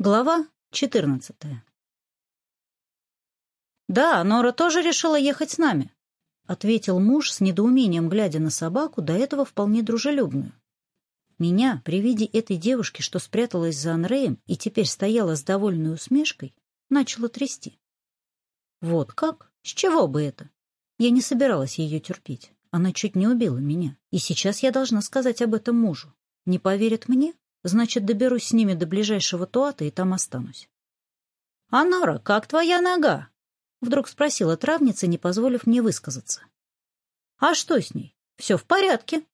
Глава 14 «Да, Нора тоже решила ехать с нами», — ответил муж с недоумением, глядя на собаку, до этого вполне дружелюбную. Меня при виде этой девушки, что спряталась за Анреем и теперь стояла с довольной усмешкой, начало трясти. Вот как? С чего бы это? Я не собиралась ее терпеть. Она чуть не убила меня. И сейчас я должна сказать об этом мужу. Не поверит мне? Значит, доберусь с ними до ближайшего туата и там останусь. — Анора, как твоя нога? — вдруг спросила травница, не позволив мне высказаться. — А что с ней? Все в порядке.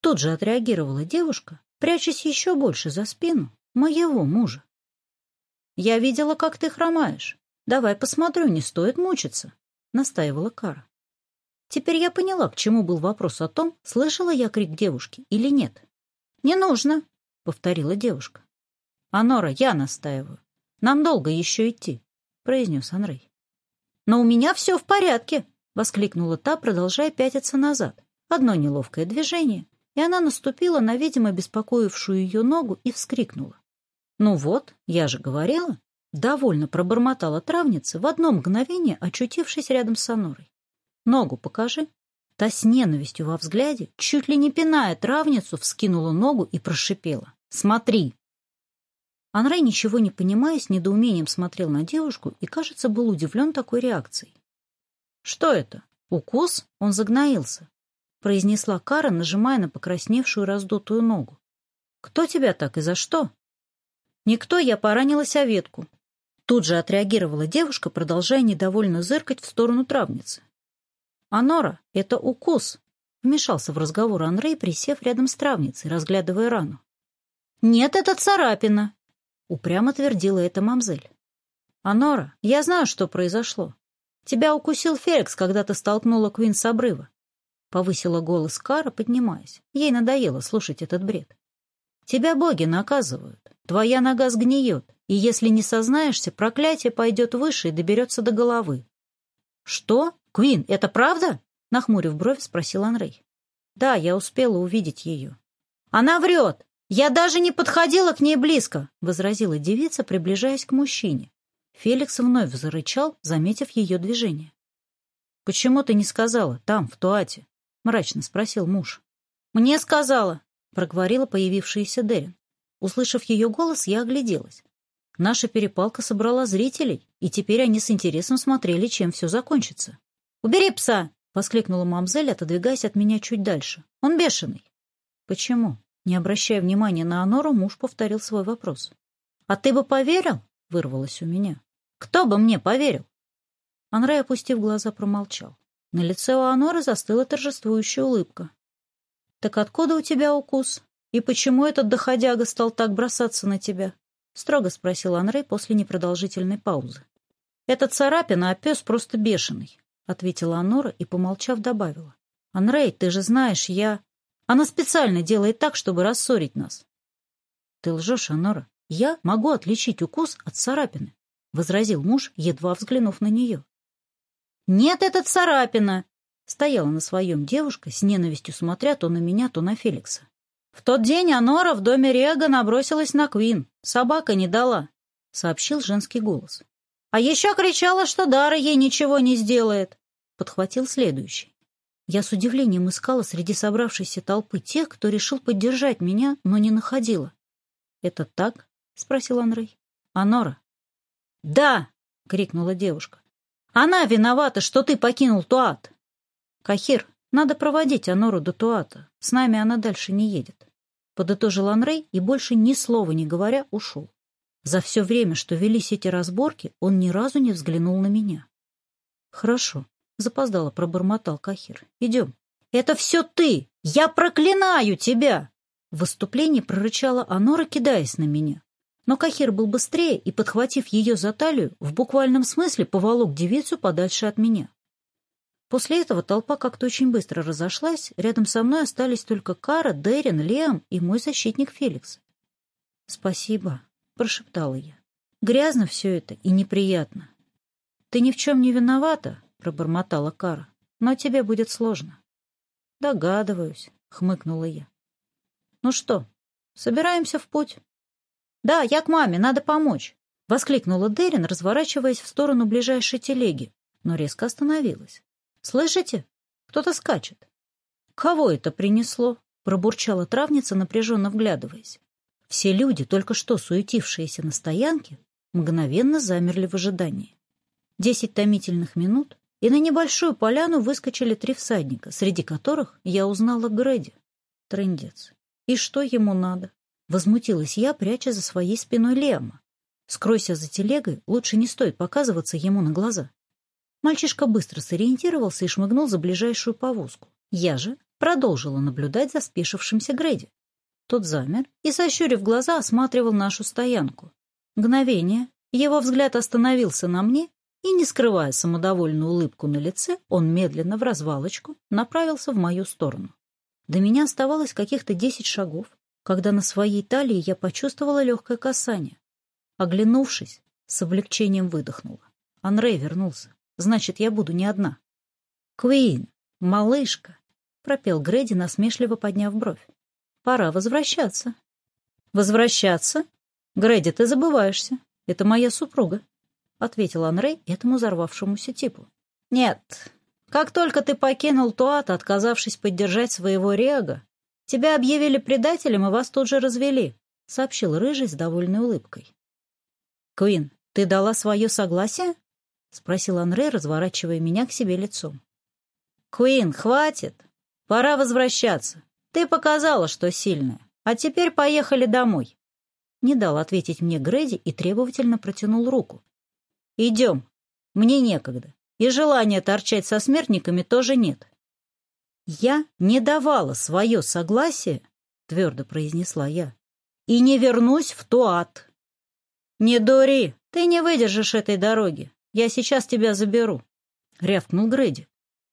Тут же отреагировала девушка, прячась еще больше за спину моего мужа. — Я видела, как ты хромаешь. Давай посмотрю, не стоит мучиться, — настаивала Кара. Теперь я поняла, к чему был вопрос о том, слышала я крик девушки или нет. «Не нужно!» — повторила девушка. «Анора, я настаиваю. Нам долго еще идти», — произнес Анрей. «Но у меня все в порядке», — воскликнула та, продолжая пятиться назад. Одно неловкое движение, и она наступила на, видимо, беспокоившую ее ногу и вскрикнула. «Ну вот, я же говорила», — довольно пробормотала травница, в одно мгновение очутившись рядом с Анорой. «Ногу покажи», Та с ненавистью во взгляде, чуть ли не пиная травницу, вскинула ногу и прошипела. «Смотри!» Анрей, ничего не понимая, с недоумением смотрел на девушку и, кажется, был удивлен такой реакцией. «Что это? Укус?» Он загноился. Произнесла Кара, нажимая на покрасневшую раздутую ногу. «Кто тебя так и за что?» «Никто, я поранилась о ветку». Тут же отреагировала девушка, продолжая недовольно зыркать в сторону травницы. «Анора, это укус!» — вмешался в разговор Анрей, присев рядом с травницей, разглядывая рану. «Нет, это царапина!» — упрямо твердила эта мамзель. «Анора, я знаю, что произошло. Тебя укусил Феликс, когда ты столкнула Квин с обрыва». Повысила голос Кара, поднимаясь. Ей надоело слушать этот бред. «Тебя боги наказывают. Твоя нога сгниет, и если не сознаешься, проклятие пойдет выше и доберется до головы». «Что?» «Квин, это правда?» — нахмурив бровь, спросил Анрей. «Да, я успела увидеть ее». «Она врет! Я даже не подходила к ней близко!» — возразила девица, приближаясь к мужчине. Феликс вновь зарычал, заметив ее движение. «Почему ты не сказала там, в туате?» — мрачно спросил муж. «Мне сказала!» — проговорила появившаяся Дерин. Услышав ее голос, я огляделась. Наша перепалка собрала зрителей, и теперь они с интересом смотрели, чем все закончится. «Убери пса!» — воскликнула мамзель, отодвигаясь от меня чуть дальше. «Он бешеный!» «Почему?» Не обращая внимания на Анору, муж повторил свой вопрос. «А ты бы поверил?» — вырвалось у меня. «Кто бы мне поверил?» Анрай, опустив глаза, промолчал. На лице у Аноры застыла торжествующая улыбка. «Так откуда у тебя укус? И почему этот доходяга стал так бросаться на тебя?» — строго спросил Анрей после непродолжительной паузы. «Это царапина, а пес просто бешеный ответила Анора и, помолчав, добавила. «Анрей, ты же знаешь, я...» «Она специально делает так, чтобы рассорить нас». «Ты лжешь, Анора. Я могу отличить укус от царапины», — возразил муж, едва взглянув на нее. «Нет, это царапина!» — стояла на своем девушка, с ненавистью смотря то на меня, то на Феликса. «В тот день Анора в доме Рега набросилась на Квин. Собака не дала», — сообщил женский голос. «А еще кричала, что Дара ей ничего не сделает» подхватил следующий. Я с удивлением искала среди собравшейся толпы тех, кто решил поддержать меня, но не находила. «Это так?» — спросил Андрей. «Анора?» «Да!» — крикнула девушка. «Она виновата, что ты покинул Туат!» «Кахир, надо проводить Анору до Туата. С нами она дальше не едет», — подытожил Анрей и, больше ни слова не говоря, ушел. За все время, что велись эти разборки, он ни разу не взглянул на меня. «Хорошо», Запоздало пробормотал Кахир. «Идем». «Это все ты! Я проклинаю тебя!» В выступлении прорычала Анора, кидаясь на меня. Но Кахир был быстрее и, подхватив ее за талию, в буквальном смысле поволок девицу подальше от меня. После этого толпа как-то очень быстро разошлась, рядом со мной остались только Кара, Дерин, Леом и мой защитник Феликс. «Спасибо», — прошептала я. «Грязно все это и неприятно. Ты ни в чем не виновата, пробормотала Кара. «Но тебе будет сложно». «Догадываюсь», — хмыкнула я. «Ну что, собираемся в путь?» «Да, я к маме, надо помочь», — воскликнула Дерин, разворачиваясь в сторону ближайшей телеги, но резко остановилась. «Слышите? Кто-то скачет». «Кого это принесло?» — пробурчала травница, напряженно вглядываясь. Все люди, только что суетившиеся на стоянке, мгновенно замерли в ожидании. Десять томительных минут, и на небольшую поляну выскочили три всадника, среди которых я узнала Грэди. Трындец. И что ему надо? Возмутилась я, пряча за своей спиной Лема. Скройся за телегой, лучше не стоит показываться ему на глаза. Мальчишка быстро сориентировался и шмыгнул за ближайшую повозку. Я же продолжила наблюдать за спешившимся Грэди. Тот замер и, сощурив глаза, осматривал нашу стоянку. Мгновение, его взгляд остановился на мне, и, не скрывая самодовольную улыбку на лице, он медленно в развалочку направился в мою сторону. До меня оставалось каких-то десять шагов, когда на своей талии я почувствовала легкое касание. Оглянувшись, с облегчением выдохнула. Анрей вернулся. Значит, я буду не одна. «Квин, малышка!» — пропел Грэди, насмешливо подняв бровь. «Пора возвращаться». «Возвращаться? Грэди, ты забываешься. Это моя супруга» ответил Анрей этому взорвавшемуся типу. «Нет. Как только ты покинул Туат, отказавшись поддержать своего Рега, тебя объявили предателем и вас тут же развели», — сообщил Рыжий с довольной улыбкой. «Квин, ты дала свое согласие?» — спросил Анрей, разворачивая меня к себе лицом. «Куин, хватит! Пора возвращаться. Ты показала, что сильная. А теперь поехали домой!» Не дал ответить мне Грэди и требовательно протянул руку, Идем. Мне некогда. И желания торчать со смертниками тоже нет. Я не давала свое согласие, твердо произнесла я, и не вернусь в Туат. Не дури, ты не выдержишь этой дороги. Я сейчас тебя заберу, рявкнул Грэди.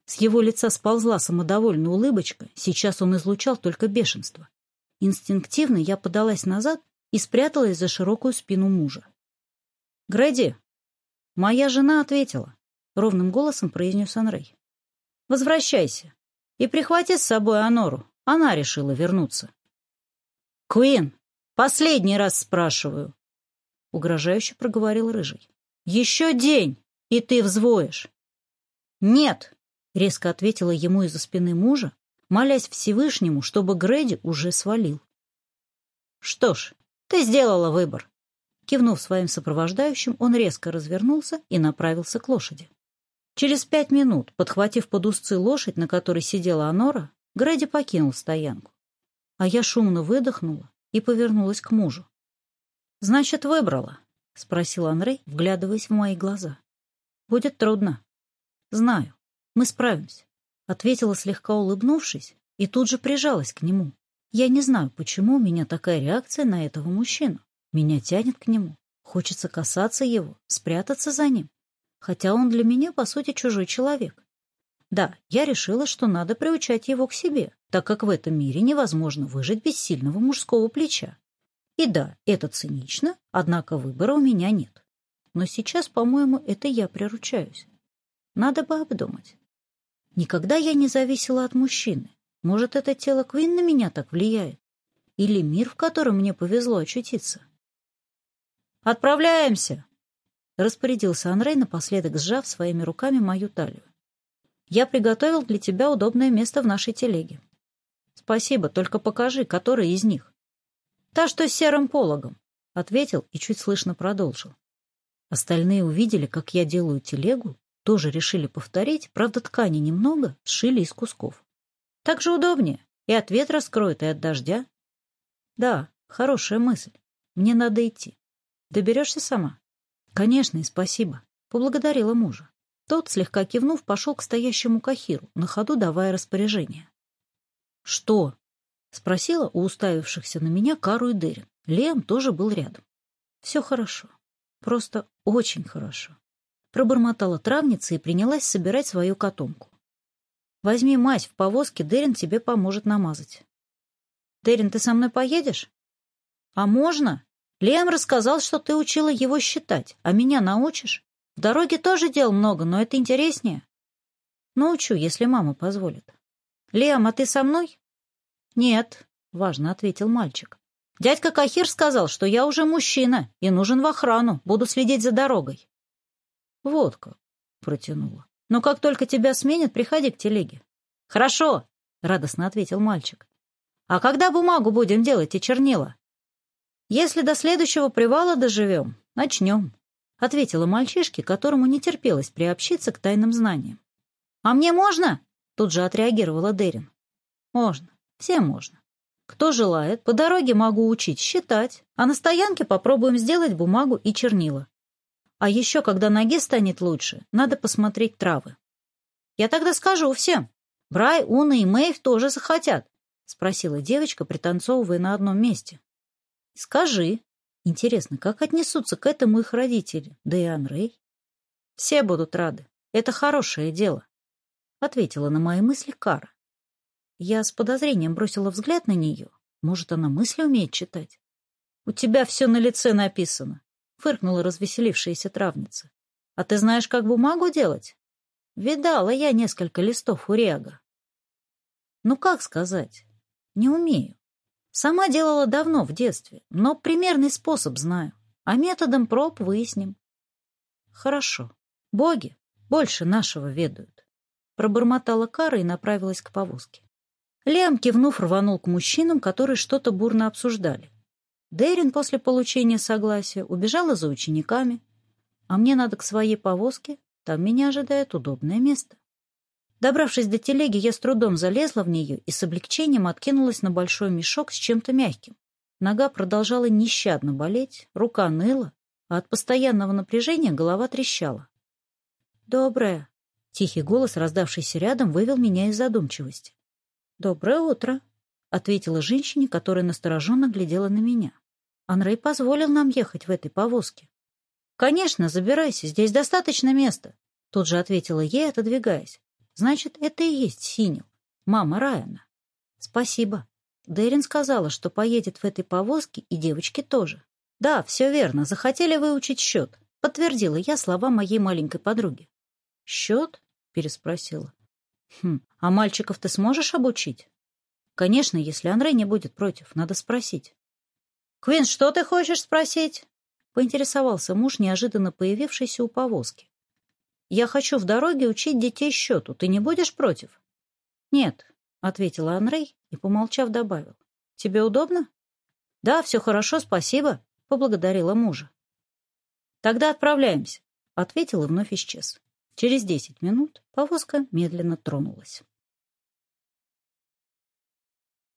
С его лица сползла самодовольная улыбочка, сейчас он излучал только бешенство. Инстинктивно я подалась назад и спряталась за широкую спину мужа. «Грэди, «Моя жена ответила», — ровным голосом произнес Анрей. «Возвращайся и прихвати с собой Анору. Она решила вернуться». «Куин, последний раз спрашиваю», — угрожающе проговорил Рыжий. «Еще день, и ты взвоешь». «Нет», — резко ответила ему из-за спины мужа, молясь Всевышнему, чтобы Грэди уже свалил. «Что ж, ты сделала выбор. Кивнув своим сопровождающим, он резко развернулся и направился к лошади. Через пять минут, подхватив под узцы лошадь, на которой сидела Анора, Грэди покинул стоянку. А я шумно выдохнула и повернулась к мужу. «Значит, выбрала?» — спросил Андрей, вглядываясь в мои глаза. «Будет трудно». «Знаю. Мы справимся», — ответила, слегка улыбнувшись, и тут же прижалась к нему. Я не знаю, почему у меня такая реакция на этого мужчину. Меня тянет к нему, хочется касаться его, спрятаться за ним, хотя он для меня, по сути, чужой человек. Да, я решила, что надо приучать его к себе, так как в этом мире невозможно выжить без сильного мужского плеча. И да, это цинично, однако выбора у меня нет. Но сейчас, по-моему, это я приручаюсь. Надо бы обдумать. Никогда я не зависела от мужчины. Может, это тело Квин на меня так влияет? Или мир, в котором мне повезло очутиться? «Отправляемся!» — распорядился Анрей, напоследок сжав своими руками мою талию. «Я приготовил для тебя удобное место в нашей телеге». «Спасибо, только покажи, который из них». «Та, что с серым пологом», — ответил и чуть слышно продолжил. Остальные увидели, как я делаю телегу, тоже решили повторить, правда, ткани немного, сшили из кусков. Так же удобнее, и от ветра скроет, и от дождя. Да, хорошая мысль, мне надо идти. Доберешься сама? Конечно, и спасибо. Поблагодарила мужа. Тот, слегка кивнув, пошел к стоящему кахиру, на ходу давая распоряжение. «Что?» — спросила у уставившихся на меня Кару и Дерин. Лем тоже был рядом. «Все хорошо. Просто очень хорошо». Пробормотала травница и принялась собирать свою котомку. «Возьми мазь в повозке, Дерин тебе поможет намазать». «Дерин, ты со мной поедешь?» «А можно?» Лем рассказал, что ты учила его считать, а меня научишь? В дороге тоже дел много, но это интереснее. Научу, если мама позволит. Лем, а ты со мной? Нет, важно ответил мальчик. Дядька Кахир сказал, что я уже мужчина и нужен в охрану, буду следить за дорогой. Водка как, протянула. Но как только тебя сменят, приходи к телеге. Хорошо, радостно ответил мальчик. А когда бумагу будем делать и чернила? «Если до следующего привала доживем, начнем», — ответила мальчишке, которому не терпелось приобщиться к тайным знаниям. «А мне можно?» — тут же отреагировала Дерин. «Можно. Всем можно. Кто желает, по дороге могу учить считать, а на стоянке попробуем сделать бумагу и чернила. А еще, когда ноге станет лучше, надо посмотреть травы». «Я тогда скажу всем. Брай, Уна и Мэйв тоже захотят», — спросила девочка, пританцовывая на одном месте. Скажи. Интересно, как отнесутся к этому их родители, да и Анрей? Все будут рады. Это хорошее дело. Ответила на мои мысли Кара. Я с подозрением бросила взгляд на нее. Может, она мысли умеет читать? У тебя все на лице написано. Фыркнула развеселившаяся травница. А ты знаешь, как бумагу делать? Видала я несколько листов у Рега. Ну, как сказать? Не умею. Сама делала давно, в детстве, но примерный способ знаю, а методом проб выясним. Хорошо. Боги больше нашего ведают. Пробормотала Кара и направилась к повозке. Лем, кивнув, рванул к мужчинам, которые что-то бурно обсуждали. Дерин после получения согласия убежала за учениками, а мне надо к своей повозке, там меня ожидает удобное место. Добравшись до телеги, я с трудом залезла в нее и с облегчением откинулась на большой мешок с чем-то мягким. Нога продолжала нещадно болеть, рука ныла, а от постоянного напряжения голова трещала. «Доброе!» — тихий голос, раздавшийся рядом, вывел меня из задумчивости. «Доброе утро!» — ответила женщине, которая настороженно глядела на меня. «Анрей позволил нам ехать в этой повозке». «Конечно, забирайся, здесь достаточно места», — тут же ответила ей, отодвигаясь. Значит, это и есть Синю, мама Райана. Спасибо. Дерин сказала, что поедет в этой повозке и девочки тоже. Да, все верно, захотели выучить счет. Подтвердила я слова моей маленькой подруги. Счет? Переспросила. Хм, а мальчиков ты сможешь обучить? Конечно, если Андрей не будет против, надо спросить. Квин, что ты хочешь спросить? Поинтересовался муж, неожиданно появившийся у повозки. Я хочу в дороге учить детей счету. Ты не будешь против?» «Нет», — ответила Анрей и, помолчав, добавил. «Тебе удобно?» «Да, все хорошо, спасибо», — поблагодарила мужа. «Тогда отправляемся», — ответил и вновь исчез. Через десять минут повозка медленно тронулась.